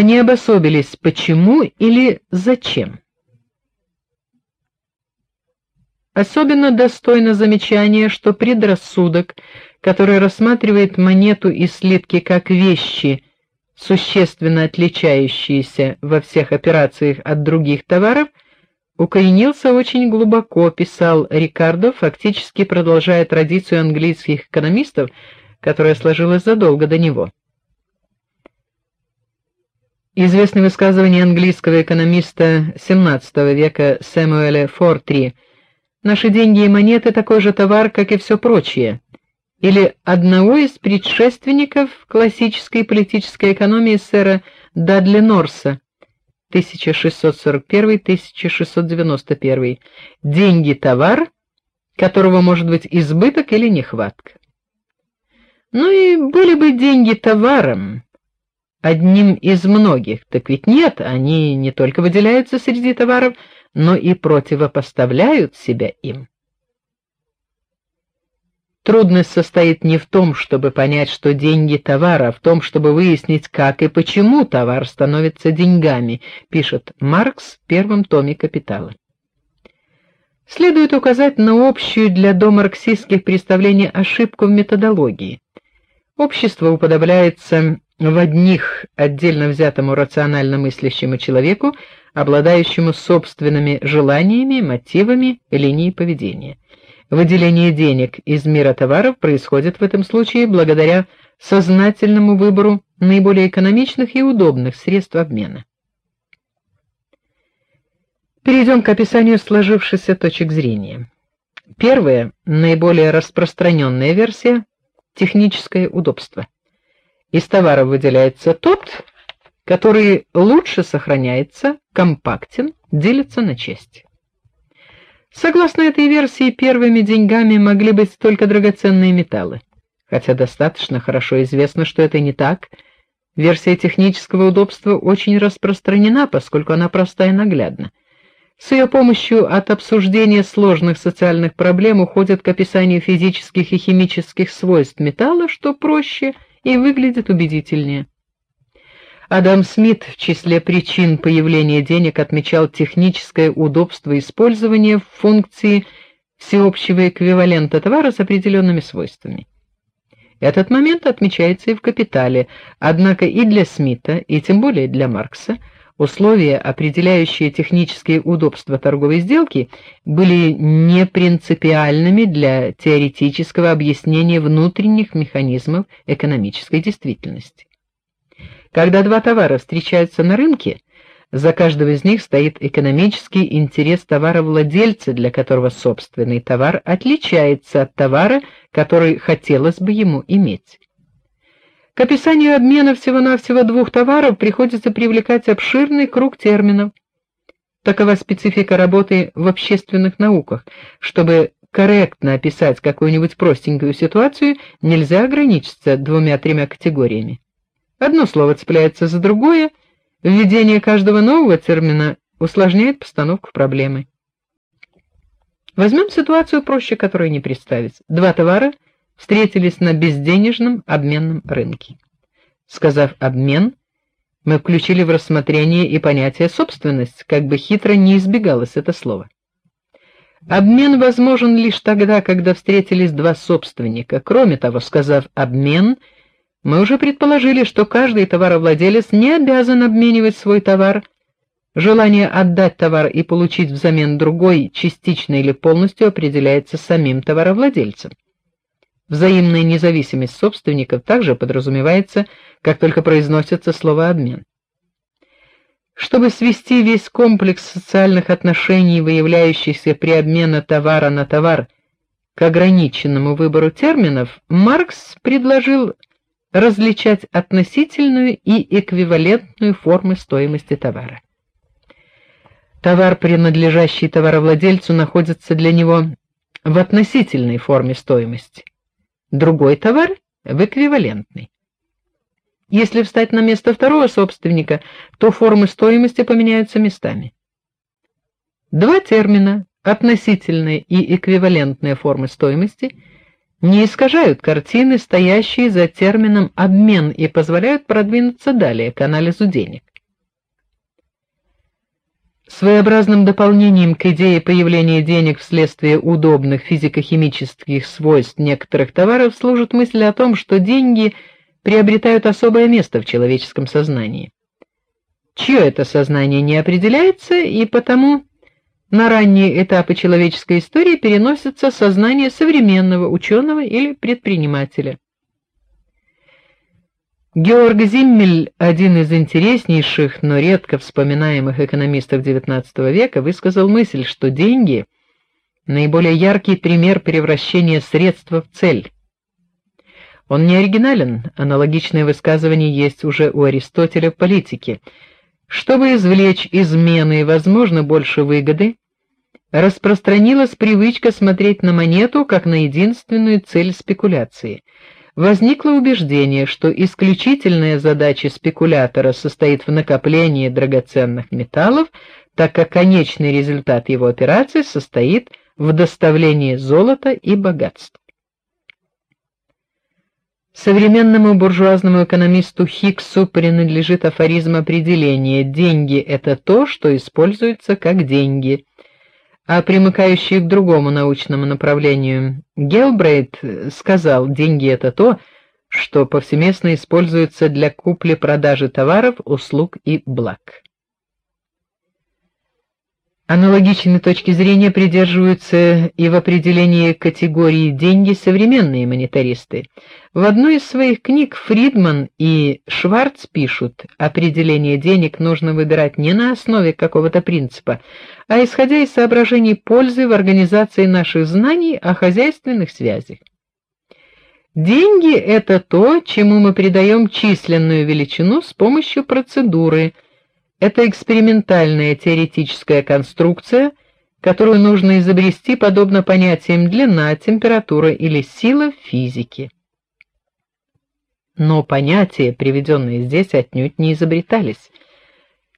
они обособились почему или зачем. Особенно достойно замечания, что предрассудок, который рассматривает монету и слитки как вещи, существенно отличающиеся во всех операциях от других товаров, укоренился очень глубоко, писал Рикардо, фактически продолжая традицию английских экономистов, которая сложилась задолго до него. Известное высказывание английского экономиста XVII века Сэмюэля Фортри: "Наши деньги и монеты такой же товар, как и все прочее" или одного из предшественников классической политической экономии сэра Дадли Норса 1641-1691. Деньги товар, которого может быть избыток или нехватка. Ну и были бы деньги товаром, одним из многих. Так ведь нет, они не только выделяются среди товаров, но и противопоставляют себя им. Трудность состоит не в том, чтобы понять, что деньги товар, а в том, чтобы выяснить, как и почему товар становится деньгами, пишет Маркс в первом томе Капитала. Следует указать на общую для домарксистских представлений ошибку в методологии. Общество уподобляется в одних отдельно взятому рационально мыслящему человеку, обладающему собственными желаниями, мотивами, линией поведения. Выделение денег из мира товаров происходит в этом случае благодаря сознательному выбору наиболее экономичных и удобных средств обмена. Перейдем к описанию сложившихся точек зрения. Первая, наиболее распространенная версия техническое удобство. Из товаров выделяется тот, который лучше сохраняется, компактен, делится на части. Согласно этой версии, первыми деньгами могли быть только драгоценные металлы. Хотя достаточно хорошо известно, что это не так. Версия технического удобства очень распространена, поскольку она проста и наглядна. С ее помощью от обсуждения сложных социальных проблем уходят к описанию физических и химических свойств металла, что проще и выглядит убедительнее. Адам Смит в числе причин появления денег отмечал техническое удобство использования функции всеобщего эквивалента товара с определенными свойствами. Этот момент отмечается и в капитале, однако и для Смита, и тем более для Маркса условия, определяющие технические удобства торговой сделки, были не принципиальными для теоретического объяснения внутренних механизмов экономической действительности. Когда два товара встречаются на рынке, за каждого из них стоит экономический интерес товаровладельца, для которого собственный товар отличается от товара, который хотелось бы ему иметь. К описанию обмена всего-навсего двух товаров приходится привлекать обширный круг терминов. Такова специфика работы в общественных науках. Чтобы корректно описать какую-нибудь простенькую ситуацию, нельзя ограничиться двумя-тремя категориями. Одно слово цепляется за другое, введение каждого нового термина усложняет постановку проблемы. Возьмем ситуацию проще, которой не представить. Два товара встретились на безденежном обменном рынке. Сказав обмен, мы включили в рассмотрение и понятие собственность, как бы хитро не избегалось это слово. Обмен возможен лишь тогда, когда встретились два собственника. Кроме того, сказав обмен, мы уже предположили, что каждый товаровладелец не обязан обменивать свой товар. Желание отдать товар и получить взамен другой частично или полностью определяется самим товаровладельцем. Взаимная независимость собственников также подразумевается, как только произносится слово обмен. Чтобы свести весь комплекс социальных отношений, выявляющихся при обмене товара на товар, к ограниченному выбору терминов, Маркс предложил различать относительную и эквивалентную формы стоимости товара. Товар, принадлежащий товаровладельцу, находится для него в относительной форме стоимости. Другой товар в эквивалентной. Если встать на место второго собственника, то формы стоимости поменяются местами. Два термина относительная и эквивалентная формы стоимости не искажают картины, стоящие за термином обмен и позволяют продвинуться далее к анализу денег. Своеобразным дополнением к идее появления денег вследствие удобных физико-химических свойств некоторых товаров служит мысль о том, что деньги приобретают особое место в человеческом сознании. Чье это сознание не определяется, и потому на ранние этапы человеческой истории переносится сознание современного ученого или предпринимателя. Георг Зиммель, один из интереснейших, но редко вспоминаемых экономистов XIX века, высказал мысль, что деньги наиболее яркий пример превращения средства в цель. Он не оригинален, аналогичное высказывание есть уже у Аристотеля в политике. Чтобы извлечь из мены, возможно, больше выгоды, распространилась привычка смотреть на монету как на единственную цель спекуляции. Возникло убеждение, что исключительная задача спекулятора состоит в накоплении драгоценных металлов, так как конечный результат его операции состоит в доставлении золота и богатств. Современному буржуазному экономисту Хиггсу принадлежит афоризм определения: деньги это то, что используется как деньги а примыкающий к другому научному направлению Гелбрейт сказал: "Деньги это то, что повсеместно используется для купли-продажи товаров, услуг и благ". Аналогичной точки зрения придерживаются и в определении категории деньги современные монетаристы. В одной из своих книг Фридман и Шварц пишут: определение денег нужно выбирать не на основе какого-то принципа, а исходя из соображений пользы в организации наших знаний о хозяйственных связях. Деньги это то, чему мы придаем численную величину с помощью процедуры это экспериментальная теоретическая конструкция, которую нужно изобрести подобно понятиям длина, температура или сила в физике. Но понятия, приведенные здесь, отнюдь не изобретались.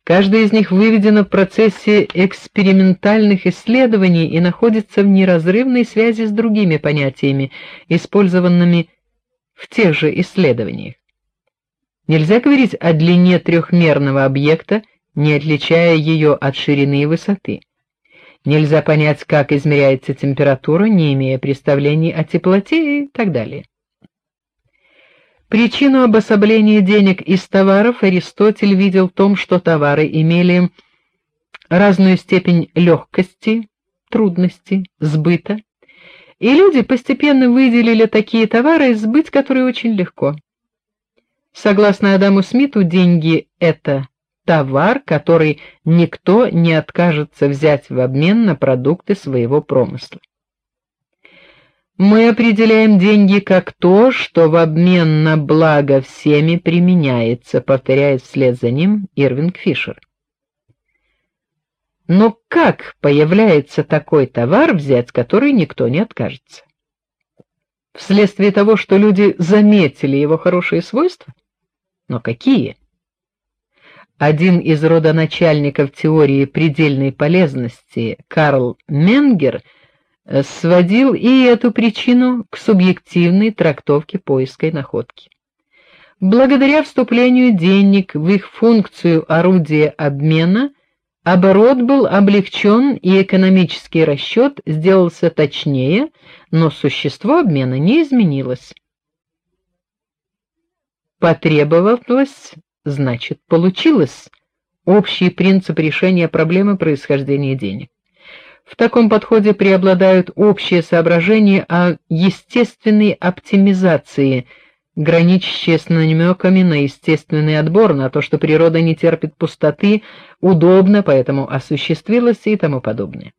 Каждое из них выведено в процессе экспериментальных исследований и находится в неразрывной связи с другими понятиями, использованными в тех же исследованиях. Нельзя говорить о длине трехмерного объекта не отличая ее от ширины и высоты. Нельзя понять, как измеряется температура, не имея представлений о теплоте и так далее. Причину обособления денег из товаров Аристотель видел в том, что товары имели разную степень легкости, трудности, сбыта, и люди постепенно выделили такие товары, сбыть которые очень легко. Согласно Адаму Смиту, деньги это товар, который никто не откажется взять в обмен на продукты своего промысла. Мы определяем деньги как то, что в обмен на благо всеми применяется, повторяет вслед за ним Ирвинг Фишер. Но как появляется такой товар, взять который никто не откажется? Вследствие того, что люди заметили его хорошие свойства? Но какие? Один из родоначальников теории предельной полезности, Карл Менгер, э, сводил и эту причину к субъективной трактовке поиска находки. Благодаря вступлению денег в их функцию орудия обмена, оборот был облегчен и экономический расчет сделался точнее, но существо обмена не изменилось. Потребовалось значит, получилось общий принцип решения проблемы происхождения денег. В таком подходе преобладают общие соображения о естественной оптимизации, граничащие с намеками на естественный отбор, на то, что природа не терпит пустоты, удобно, поэтому осуществилось и тому подобное.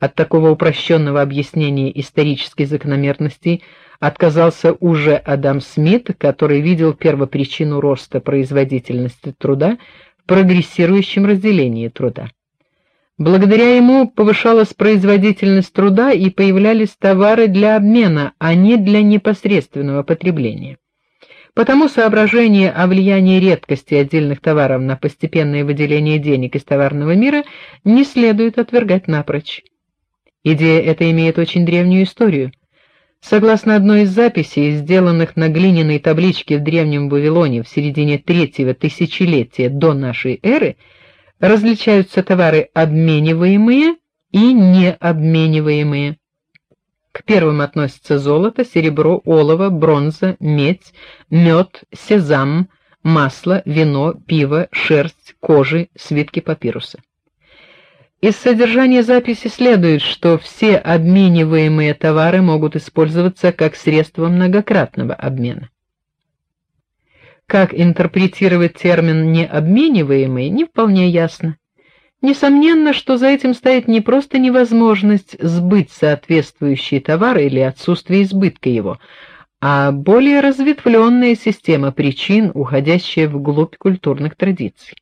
От такого упрощенного объяснения исторической закономерности отказался уже Адам Смит, который видел первопричину роста производительности труда в прогрессирующем разделении труда. Благодаря ему повышалась производительность труда и появлялись товары для обмена, а не для непосредственного потребления. Потому соображение о влиянии редкости отдельных товаров на постепенное выделение денег из товарного мира не следует отвергать напрочь. Идея эта имеет очень древнюю историю. Согласно одной из записей, сделанных на глиняной табличке в древнем Вавилоне в середине третьего тысячелетия до нашей эры, различаются товары обмениваемые и необмениваемые. К первым относятся золото, серебро, олово, бронза, медь, мед, сезам, масло, вино, пиво, шерсть, кожи, свитки папируса. Из содержания записи следует, что все обмениваемые товары могут использоваться как средство многократного обмена. Как интерпретировать термин необмениваемый, не вполне ясно. Несомненно, что за этим стоит не просто невозможность сбыть соответствующий товар или отсутствие избытка его, а более разветвленная система причин, уходящая вглубь культурных традиций.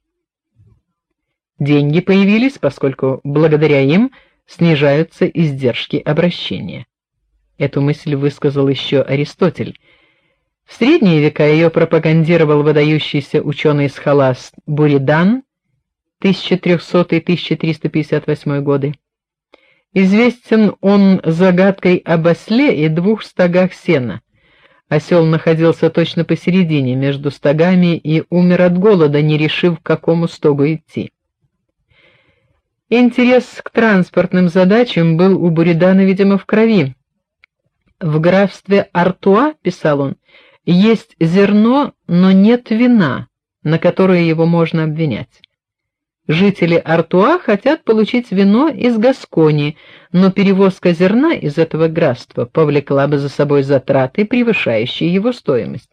Деньги появились, поскольку благодаря им снижаются издержки обращения. Эту мысль высказал еще Аристотель. В средние века ее пропагандировал выдающийся ученый-схоласт Буридан 1300-1358 годы. Известен он загадкой об осле и двух стогах сена. Осел находился точно посередине между стогами и умер от голода, не решив, к какому стогу идти. Интерес к транспортным задачам был у Буридана, видимо, в крови. В графстве Артуа, писал он, есть зерно, но нет вина, на которое его можно обвинять. Жители Артуа хотят получить вино из Гаскони, но перевозка зерна из этого графства повлекла бы за собой затраты, превышающие его стоимость.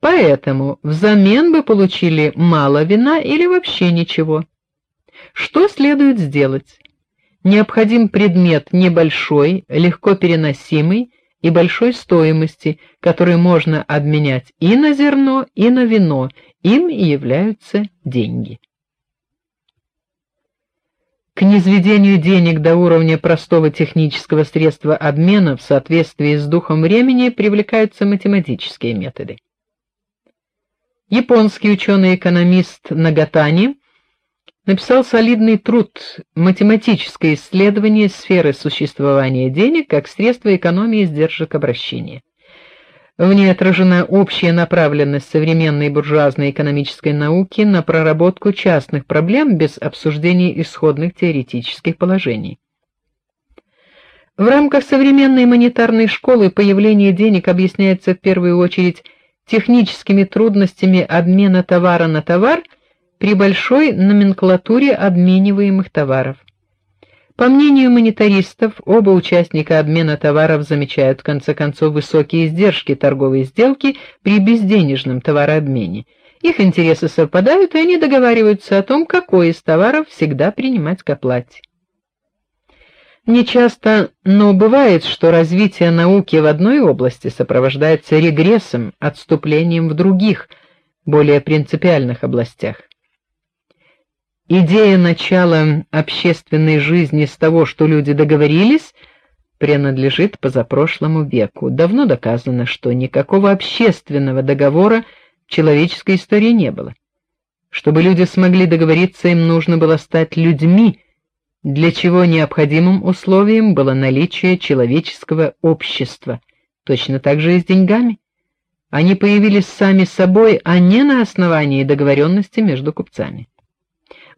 Поэтому взамен бы получили мало вина или вообще ничего. Что следует сделать? Необходим предмет небольшой, легко переносимый и большой стоимости, который можно обменять и на зерно, и на вино. Им и являются деньги. К низведению денег до уровня простого технического средства обмена в соответствии с духом времени привлекаются математические методы. Японский ученый-экономист Нагатани написал солидный труд Математическое исследование сферы существования денег как средства экономии издержек обращения. В ней отражена общая направленность современной буржуазной экономической науки на проработку частных проблем без обсуждения исходных теоретических положений. В рамках современной монетарной школы появление денег объясняется в первую очередь техническими трудностями обмена товара на товар – при большой номенклатуре обмениваемых товаров. По мнению монетаристов, оба участника обмена товаров замечают в конце концов высокие издержки торговой сделки при безденежном товарообмене. Их интересы совпадают, и они договариваются о том, какой из товаров всегда принимать к оплате. Не часто, но бывает, что развитие науки в одной области сопровождается регрессом, отступлением в других, более принципиальных областях. Идея начала общественной жизни с того, что люди договорились, принадлежит позапрошлому веку. Давно доказано, что никакого общественного договора в человеческой истории не было. Чтобы люди смогли договориться, им нужно было стать людьми, для чего необходимым условием было наличие человеческого общества. Точно так же и с деньгами. Они появились сами собой, а не на основании договоренности между купцами.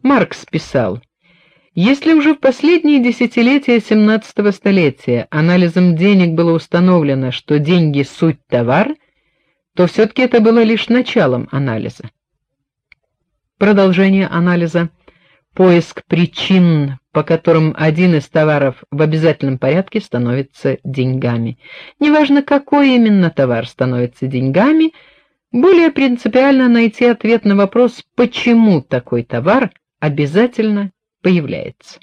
Маркс писал: если уже в последние десятилетия XVII столетия анализом денег было установлено, что деньги суть товар, то все таки это было лишь началом анализа. Продолжение анализа поиск причин, по которым один из товаров в обязательном порядке становится деньгами. Неважно, какой именно товар становится деньгами, более принципиально найти ответ на вопрос, почему такой товар обязательно появляется.